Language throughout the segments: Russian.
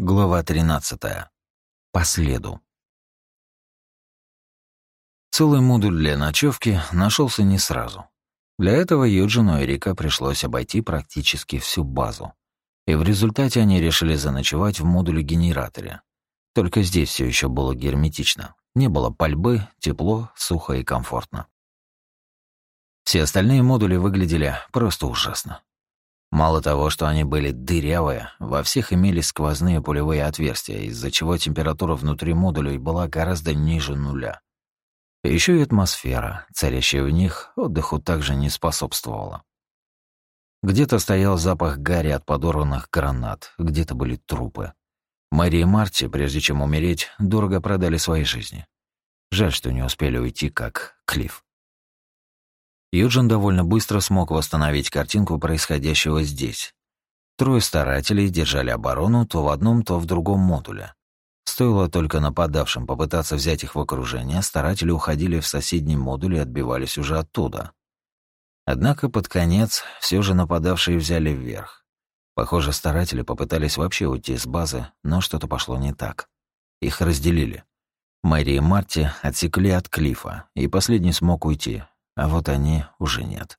Глава 13. По следу. Целый модуль для ночевки нашелся не сразу. Для этого Юджину и Рика пришлось обойти практически всю базу. И в результате они решили заночевать в модуле-генераторе. Только здесь все еще было герметично. Не было пальбы, тепло, сухо и комфортно. Все остальные модули выглядели просто ужасно. Мало того, что они были дырявые, во всех имелись сквозные пулевые отверстия, из-за чего температура внутри модулей была гораздо ниже нуля. Еще и атмосфера, царящая в них, отдыху также не способствовала. Где-то стоял запах гари от подорванных гранат, где-то были трупы. Мэри и Марти, прежде чем умереть, дорого продали свои жизни. Жаль, что не успели уйти, как Клифф. Юджин довольно быстро смог восстановить картинку происходящего здесь. Трое старателей держали оборону то в одном, то в другом модуле. Стоило только нападавшим попытаться взять их в окружение, старатели уходили в соседний модуль и отбивались уже оттуда. Однако под конец все же нападавшие взяли вверх. Похоже, старатели попытались вообще уйти с базы, но что-то пошло не так. Их разделили. Мэри и Марти отсекли от Клифа, и последний смог уйти, а вот они уже нет.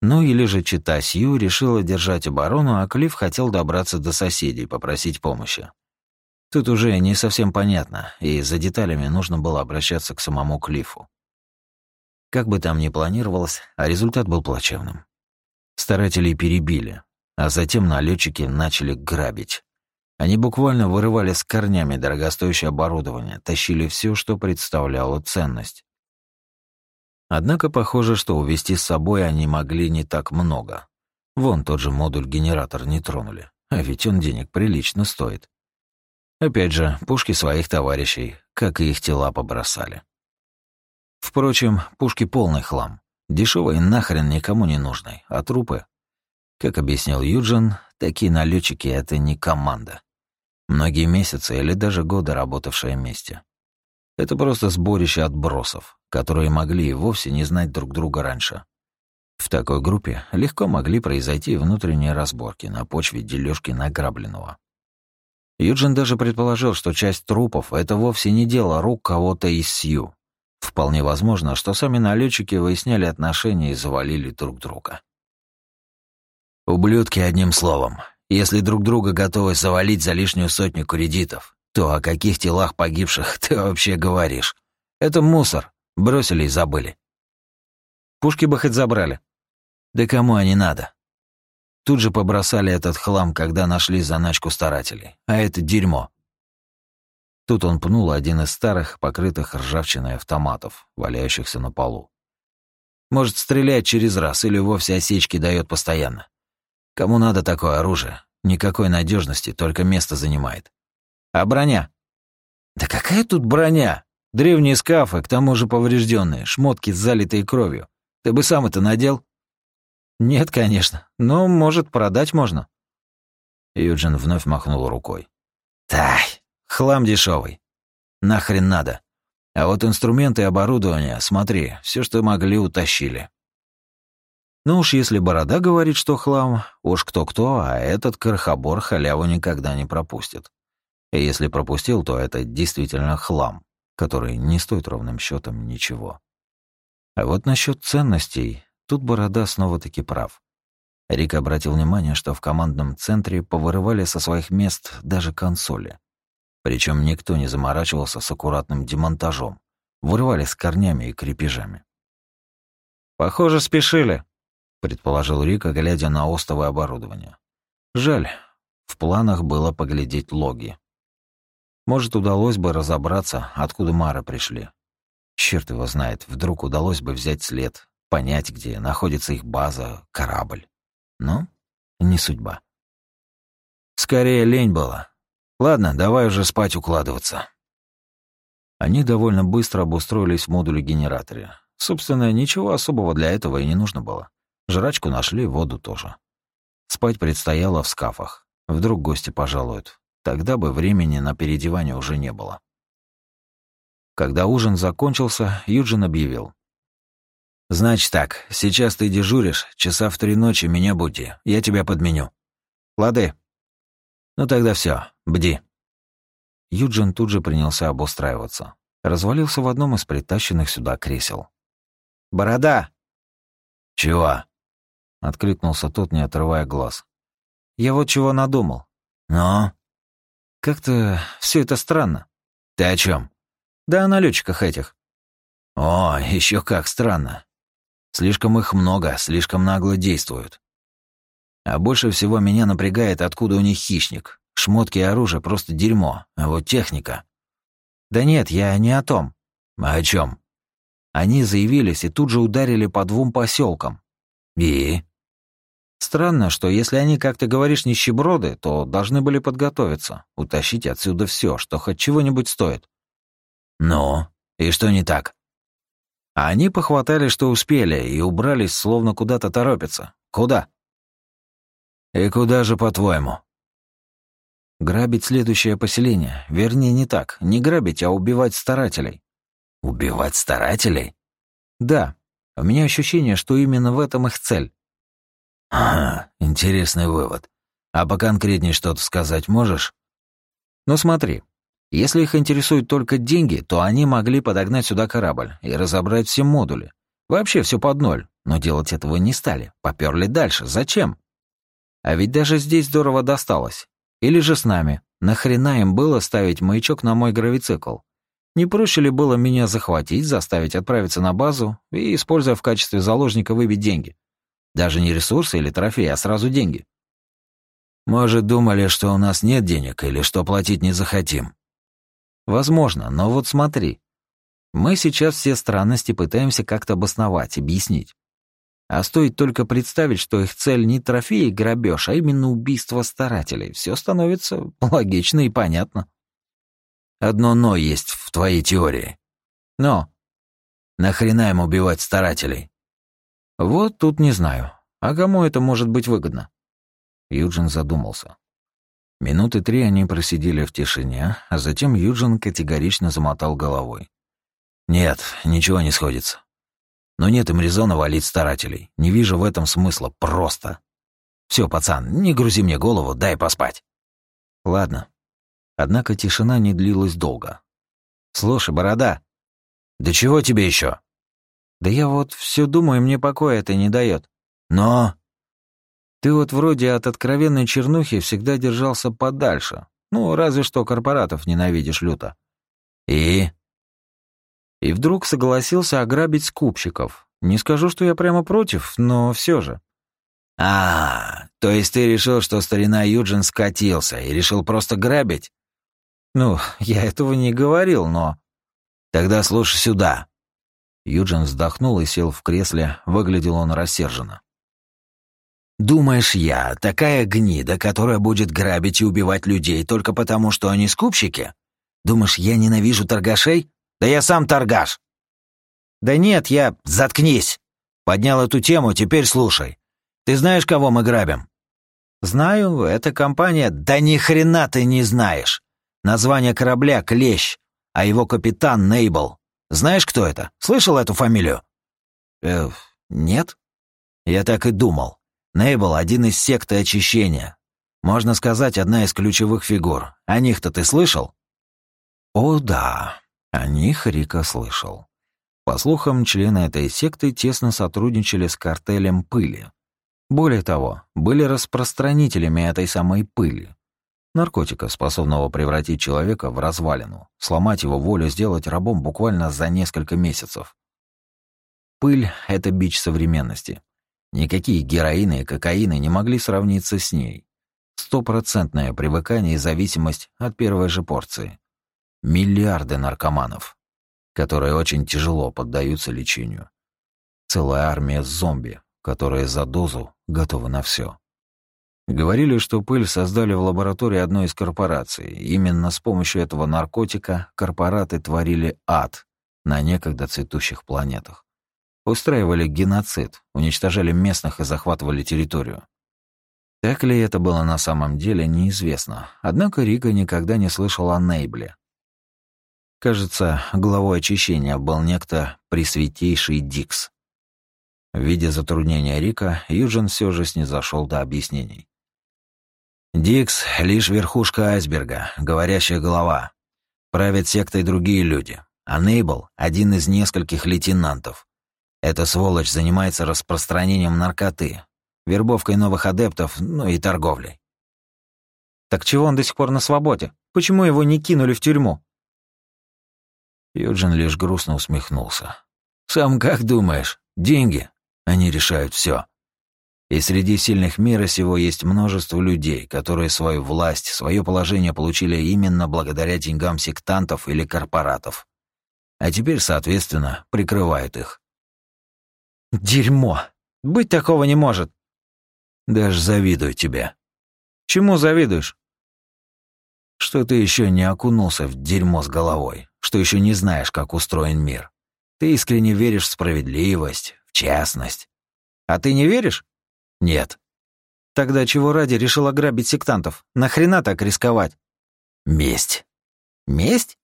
Ну или же чита Сью решила держать оборону, а Клифф хотел добраться до соседей, попросить помощи. Тут уже не совсем понятно, и за деталями нужно было обращаться к самому Клиффу. Как бы там ни планировалось, а результат был плачевным. Старателей перебили, а затем налетчики начали грабить. Они буквально вырывали с корнями дорогостоящее оборудование, тащили все, что представляло ценность. Однако похоже, что увезти с собой они могли не так много. Вон тот же модуль-генератор не тронули, а ведь он денег прилично стоит. Опять же, пушки своих товарищей, как и их тела, побросали. Впрочем, пушки полный хлам. Дешевый нахрен никому не нужный, а трупы... Как объяснил Юджин, такие налетчики это не команда. Многие месяцы или даже годы работавшие вместе. Это просто сборище отбросов, которые могли и вовсе не знать друг друга раньше. В такой группе легко могли произойти внутренние разборки на почве дележки награбленного. Юджин даже предположил, что часть трупов — это вовсе не дело рук кого-то из Сью. Вполне возможно, что сами налетчики выясняли отношения и завалили друг друга. «Ублюдки, одним словом. Если друг друга готовы завалить за лишнюю сотню кредитов, то о каких телах погибших ты вообще говоришь? Это мусор. Бросили и забыли. Пушки бы хоть забрали. Да кому они надо? Тут же побросали этот хлам, когда нашли заначку старателей. А это дерьмо. Тут он пнул один из старых, покрытых ржавчиной автоматов, валяющихся на полу. Может, стрелять через раз или вовсе осечки дает постоянно. Кому надо такое оружие? Никакой надежности, только место занимает. А броня? Да какая тут броня? Древние скафы, к тому же поврежденные, шмотки, залитые кровью. Ты бы сам это надел? Нет, конечно. Но, может, продать можно. Юджин вновь махнул рукой. Тай, хлам дешевый. Нахрен надо. А вот инструменты и оборудование, смотри, все, что могли, утащили. Ну уж если Борода говорит, что хлам, уж кто-кто, а этот крохобор халяву никогда не пропустит. И если пропустил, то это действительно хлам, который не стоит ровным счетом ничего. А вот насчет ценностей, тут Борода снова-таки прав. Рик обратил внимание, что в командном центре повырывали со своих мест даже консоли. Причем никто не заморачивался с аккуратным демонтажом. Вырывали с корнями и крепежами. «Похоже, спешили», — предположил Рика, глядя на остовое оборудование. «Жаль, в планах было поглядеть логи. Может, удалось бы разобраться, откуда Мары пришли. Черт его знает, вдруг удалось бы взять след, понять, где находится их база, корабль. Но не судьба. Скорее лень была. Ладно, давай уже спать укладываться. Они довольно быстро обустроились в модуле-генераторе. Собственно, ничего особого для этого и не нужно было. Жрачку нашли, воду тоже. Спать предстояло в скафах. Вдруг гости пожалуют. Тогда бы времени на переодевание уже не было. Когда ужин закончился, Юджин объявил. «Значит так, сейчас ты дежуришь, часа в три ночи меня буди, я тебя подменю». «Лады». Ну тогда все, бди. Юджин тут же принялся обустраиваться. Развалился в одном из притащенных сюда кресел. «Борода!» «Чего?» — откликнулся тот, не отрывая глаз. «Я вот чего надумал». «Ну?» «Как-то все это странно». «Ты о чем? «Да о налетчиках этих». «О, еще как странно. Слишком их много, слишком нагло действуют. А больше всего меня напрягает, откуда у них хищник. Шмотки и оружие просто дерьмо, а вот техника. Да нет, я не о том. А о чем? Они заявились и тут же ударили по двум поселкам. И? Странно, что если они, как ты говоришь, нищеброды, то должны были подготовиться, утащить отсюда все, что хоть чего-нибудь стоит. Ну, и что не так? Они похватали, что успели, и убрались, словно куда-то торопятся. Куда? И куда же, по-твоему? Грабить следующее поселение. Вернее, не так. Не грабить, а убивать старателей. Убивать старателей? Да. У меня ощущение, что именно в этом их цель. Ага, интересный вывод. А поконкретнее что-то сказать можешь? Ну смотри, если их интересуют только деньги, то они могли подогнать сюда корабль и разобрать все модули. Вообще все под ноль. Но делать этого не стали. Поперли дальше. Зачем? А ведь даже здесь здорово досталось. Или же с нами. Нахрена им было ставить маячок на мой гравицикл? Не проще ли было меня захватить, заставить отправиться на базу и, используя в качестве заложника, выбить деньги? Даже не ресурсы или трофеи, а сразу деньги. Может, думали, что у нас нет денег или что платить не захотим? Возможно, но вот смотри. Мы сейчас все странности пытаемся как-то обосновать, объяснить. А стоит только представить, что их цель не трофей и грабеж, а именно убийство старателей, все становится логично и понятно. Одно «но» есть в твоей теории. Но. Нахрена им убивать старателей? Вот тут не знаю. А кому это может быть выгодно? Юджин задумался. Минуты три они просидели в тишине, а затем Юджин категорично замотал головой. «Нет, ничего не сходится. Но нет им резона валить старателей. Не вижу в этом смысла, просто. Все, пацан, не грузи мне голову, дай поспать». «Ладно». Однако тишина не длилась долго. «Слушай, борода». «Да чего тебе еще? «Да я вот все думаю, мне покоя это не дает. «Но...» Ты вот вроде от откровенной чернухи всегда держался подальше. Ну, разве что корпоратов ненавидишь люто. И? И вдруг согласился ограбить скупщиков. Не скажу, что я прямо против, но все же. А, то есть ты решил, что старина Юджин скатился и решил просто грабить? Ну, я этого не говорил, но... Тогда слушай сюда. Юджин вздохнул и сел в кресле, выглядел он рассерженно. Думаешь, я такая гнида, которая будет грабить и убивать людей только потому, что они скупщики? Думаешь, я ненавижу торгашей? Да я сам торгаш. Да нет, я... Заткнись. Поднял эту тему, теперь слушай. Ты знаешь, кого мы грабим? Знаю, это компания... Да ни хрена ты не знаешь. Название корабля — Клещ, а его капитан — Нейбл. Знаешь, кто это? Слышал эту фамилию? Э, нет. Я так и думал. Нейбл — один из секты очищения. Можно сказать, одна из ключевых фигур. О них-то ты слышал? О, да. О них Рика слышал. По слухам, члены этой секты тесно сотрудничали с картелем пыли. Более того, были распространителями этой самой пыли. Наркотика, способного превратить человека в развалину, сломать его волю, сделать рабом буквально за несколько месяцев. Пыль — это бич современности. Никакие героины и кокаины не могли сравниться с ней. Стопроцентное привыкание и зависимость от первой же порции. Миллиарды наркоманов, которые очень тяжело поддаются лечению. Целая армия зомби, которые за дозу готовы на все. Говорили, что пыль создали в лаборатории одной из корпораций. Именно с помощью этого наркотика корпораты творили ад на некогда цветущих планетах устраивали геноцид, уничтожали местных и захватывали территорию. Так ли это было на самом деле, неизвестно. Однако Рика никогда не слышал о Нейбле. Кажется, главой очищения был некто Пресвятейший Дикс. В виде затруднения Рика, Юджин все же снизошел до объяснений. Дикс — лишь верхушка айсберга, говорящая голова. Правят сектой другие люди, а Нейбл — один из нескольких лейтенантов. Эта сволочь занимается распространением наркоты, вербовкой новых адептов, ну и торговлей. Так чего он до сих пор на свободе? Почему его не кинули в тюрьму? Юджин лишь грустно усмехнулся. «Сам как думаешь? Деньги? Они решают все. И среди сильных мира сего есть множество людей, которые свою власть, свое положение получили именно благодаря деньгам сектантов или корпоратов. А теперь, соответственно, прикрывают их. Дерьмо! Быть такого не может. Даже завидую тебе. Чему завидуешь? Что ты еще не окунулся в дерьмо с головой, что еще не знаешь, как устроен мир. Ты искренне веришь в справедливость, в честность. А ты не веришь? Нет. Тогда чего ради решил ограбить сектантов? Нахрена так рисковать? Месть. Месть?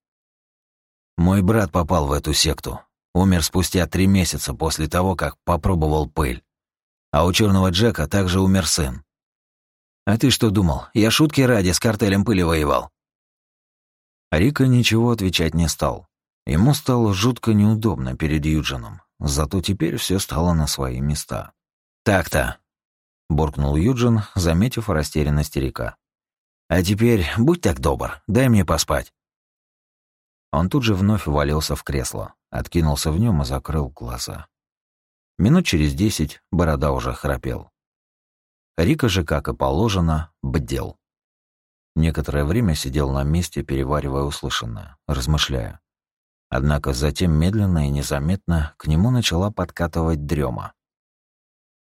Мой брат попал в эту секту. Умер спустя три месяца после того, как попробовал пыль. А у черного Джека также умер сын. А ты что думал, я шутки ради с картелем пыли воевал? Рика ничего отвечать не стал. Ему стало жутко неудобно перед Юджином, зато теперь все стало на свои места. «Так-то», — буркнул Юджин, заметив растерянность Рика. «А теперь будь так добр, дай мне поспать». Он тут же вновь валился в кресло, откинулся в нем и закрыл глаза. Минут через десять борода уже храпел. Рика же, как и положено, бдел. Некоторое время сидел на месте, переваривая услышанное, размышляя. Однако затем медленно и незаметно к нему начала подкатывать дрема.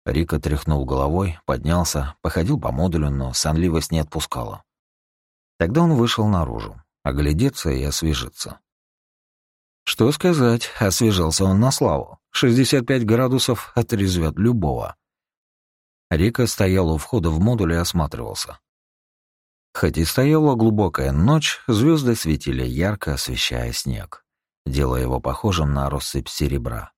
Рика тряхнул головой, поднялся, походил по модулю, но сонливость не отпускала. Тогда он вышел наружу, оглядеться и освежиться. Что сказать, освежился он на славу. 65 градусов отрезвет любого. Рика стоял у входа в модуль и осматривался. Хоть и стояла глубокая ночь, звезды светили ярко, освещая снег, делая его похожим на россыпь серебра.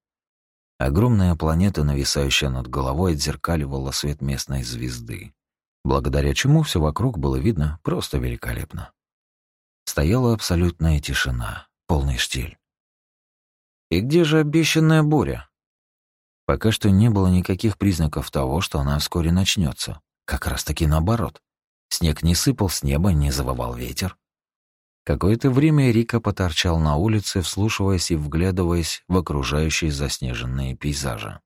Огромная планета, нависающая над головой, отзеркаливала свет местной звезды, благодаря чему все вокруг было видно просто великолепно. Стояла абсолютная тишина, полный штиль. И где же обещанная буря? Пока что не было никаких признаков того, что она вскоре начнется. Как раз-таки наоборот. Снег не сыпал с неба, не завывал ветер. Какое-то время Рика поторчал на улице, вслушиваясь и вглядываясь в окружающие заснеженные пейзажи.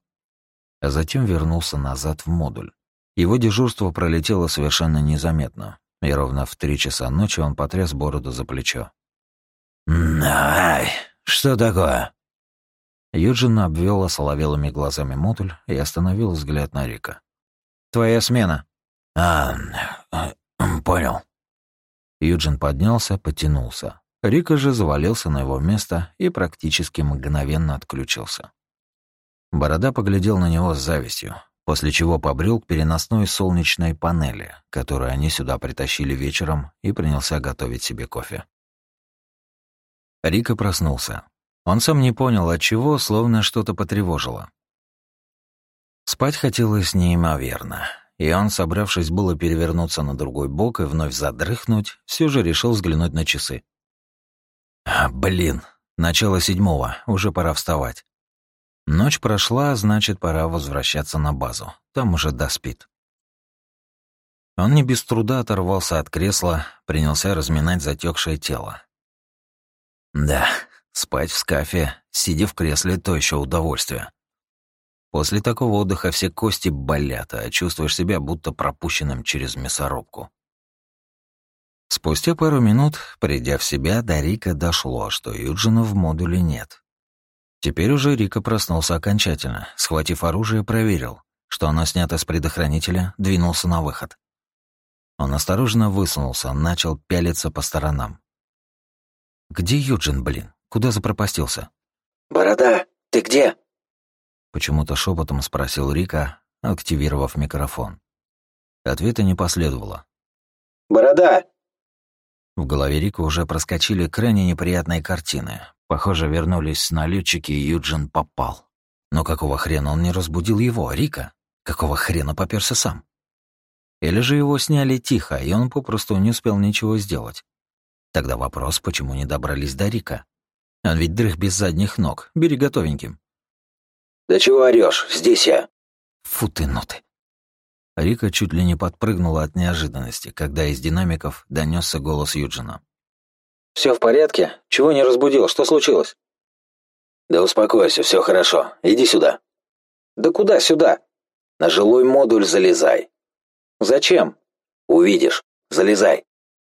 А затем вернулся назад в модуль. Его дежурство пролетело совершенно незаметно, и ровно в три часа ночи он потряс бороду за плечо. «Ай, что такое?» Юджин обвел осоловелыми глазами модуль и остановил взгляд на Рика. «Твоя смена». «А, а понял». Юджин поднялся, потянулся. Рика же завалился на его место и практически мгновенно отключился. Борода поглядел на него с завистью, после чего побрел к переносной солнечной панели, которую они сюда притащили вечером, и принялся готовить себе кофе. Рика проснулся. Он сам не понял, от чего, словно что-то потревожило. Спать хотелось неимоверно и он, собравшись было перевернуться на другой бок и вновь задрыхнуть, все же решил взглянуть на часы. А, блин, начало седьмого, уже пора вставать. Ночь прошла, значит, пора возвращаться на базу. Там уже доспит. Он не без труда оторвался от кресла, принялся разминать затекшее тело. Да, спать в скафе, сидя в кресле, то еще удовольствие. После такого отдыха все кости болят, а чувствуешь себя будто пропущенным через мясорубку. Спустя пару минут, придя в себя, до Рика дошло, что Юджина в модуле нет. Теперь уже Рика проснулся окончательно, схватив оружие, проверил, что оно снято с предохранителя, двинулся на выход. Он осторожно высунулся, начал пялиться по сторонам. «Где Юджин, блин? Куда запропастился?» «Борода, ты где?» Почему-то шепотом спросил Рика, активировав микрофон. Ответа не последовало. «Борода!» В голове Рика уже проскочили крайне неприятные картины. Похоже, вернулись налетчики, и Юджин попал. Но какого хрена он не разбудил его, Рика? Какого хрена поперся сам? Или же его сняли тихо, и он попросту не успел ничего сделать. Тогда вопрос, почему не добрались до Рика? Он ведь дрых без задних ног, бери готовеньким. «Да чего орёшь? Здесь я». Фу ты, ноты. Рика чуть ли не подпрыгнула от неожиданности, когда из динамиков донесся голос Юджина. Все в порядке? Чего не разбудил? Что случилось?» «Да успокойся, все хорошо. Иди сюда». «Да куда сюда?» «На жилой модуль залезай». «Зачем?» «Увидишь. Залезай».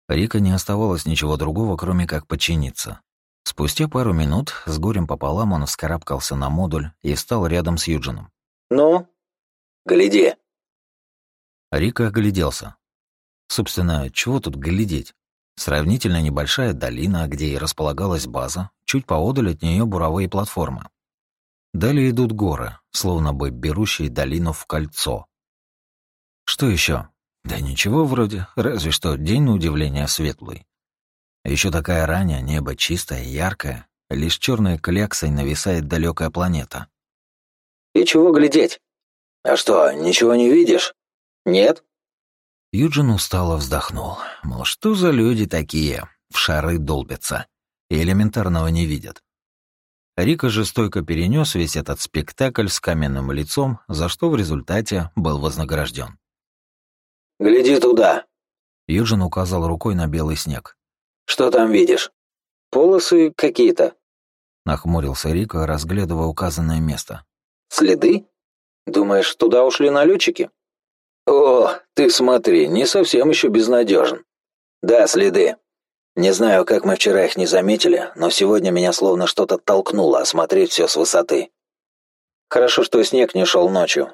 Рика не оставалось ничего другого, кроме как подчиниться. Спустя пару минут, с горем пополам, он вскарабкался на модуль и встал рядом с Юджином. «Ну?» «Гляди». Рика огляделся. Собственно, чего тут глядеть? Сравнительно небольшая долина, где и располагалась база, чуть поодаль от нее буровые платформы. Далее идут горы, словно бы берущие долину в кольцо. Что еще? Да ничего вроде, разве что день на удивление светлый. Еще такая ранняя, небо чистое, яркое, лишь черной кляксой нависает далекая планета. И чего глядеть? А что, ничего не видишь? Нет? Юджин устало вздохнул. Мол, что за люди такие? В шары долбятся. И элементарного не видят. Рика же стойко перенес весь этот спектакль с каменным лицом, за что в результате был вознагражден. «Гляди туда!» Юджин указал рукой на белый снег. «Что там видишь?» «Полосы какие-то», — нахмурился Рика, разглядывая указанное место. «Следы? Думаешь, туда ушли налетчики? «О, ты смотри, не совсем еще безнадежен. Да, следы. Не знаю, как мы вчера их не заметили, но сегодня меня словно что-то толкнуло осмотреть все с высоты. Хорошо, что снег не шел ночью.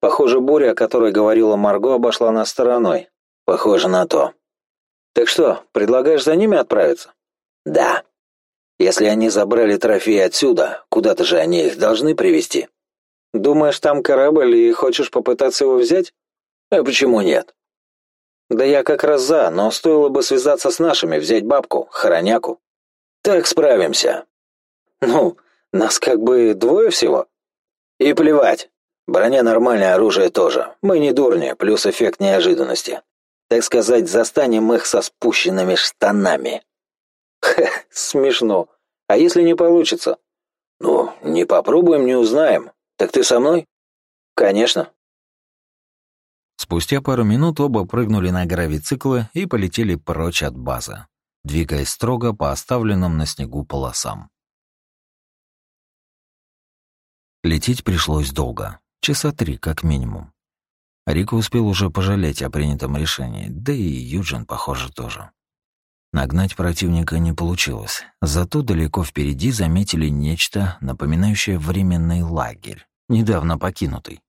Похоже, буря, о которой говорила Марго, обошла нас стороной. Похоже на то. Так что, предлагаешь за ними отправиться? Да. Если они забрали трофеи отсюда, куда-то же они их должны привезти. Думаешь, там корабль и хочешь попытаться его взять? А почему нет? Да я как раз за, но стоило бы связаться с нашими, взять бабку, хороняку. Так справимся. Ну, нас как бы двое всего. И плевать. Броня нормальное оружие тоже. Мы не дурни, плюс эффект неожиданности. Так сказать, застанем их со спущенными штанами. Хе, смешно. А если не получится? Ну, не попробуем, не узнаем. Так ты со мной? Конечно. Спустя пару минут оба прыгнули на гравициклы и полетели прочь от базы, двигаясь строго по оставленным на снегу полосам. Лететь пришлось долго, часа три как минимум. Рика успел уже пожалеть о принятом решении, да и Юджин, похоже, тоже. Нагнать противника не получилось, зато далеко впереди заметили нечто, напоминающее временный лагерь, недавно покинутый.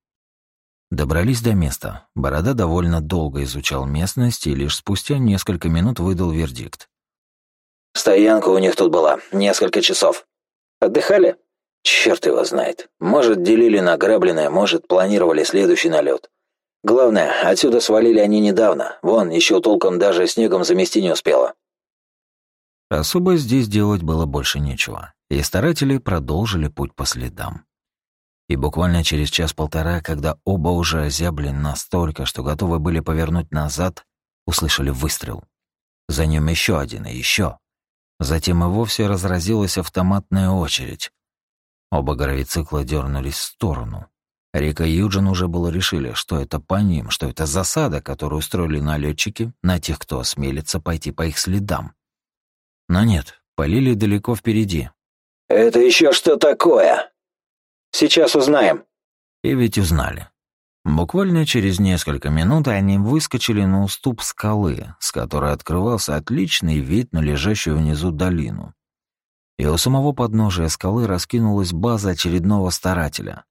Добрались до места. Борода довольно долго изучал местность и лишь спустя несколько минут выдал вердикт. «Стоянка у них тут была. Несколько часов. Отдыхали?» «Черт его знает. Может, делили награбленное, может, планировали следующий налет. Главное, отсюда свалили они недавно. Вон, еще толком даже снегом замести не успела». Особо здесь делать было больше нечего, и старатели продолжили путь по следам. И буквально через час-полтора, когда оба уже озябли настолько, что готовы были повернуть назад, услышали выстрел. За ним еще один и еще. Затем и вовсе разразилась автоматная очередь. Оба гравицикла дернулись в сторону. Рика и Юджин уже было решили, что это по ним, что это засада, которую устроили налетчики на тех, кто осмелится пойти по их следам. Но нет, полили далеко впереди. «Это еще что такое?» Сейчас узнаем». И ведь узнали. Буквально через несколько минут они выскочили на уступ скалы, с которой открывался отличный вид на лежащую внизу долину. И у самого подножия скалы раскинулась база очередного старателя.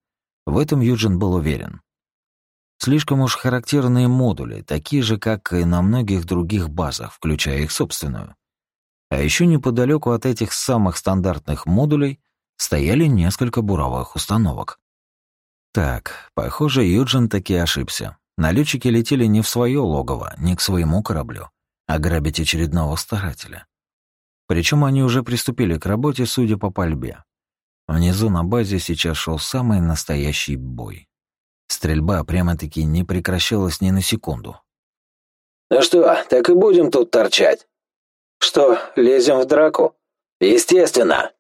В этом Юджин был уверен. Слишком уж характерные модули, такие же, как и на многих других базах, включая их собственную. А еще неподалеку от этих самых стандартных модулей стояли несколько буровых установок. Так, похоже, Юджин таки ошибся. Налетчики летели не в свое логово, не к своему кораблю, а грабить очередного старателя. Причем они уже приступили к работе, судя по пальбе. Внизу на базе сейчас шел самый настоящий бой. Стрельба прямо-таки не прекращалась ни на секунду. «Ну что, так и будем тут торчать?» «Что, лезем в драку?» «Естественно!»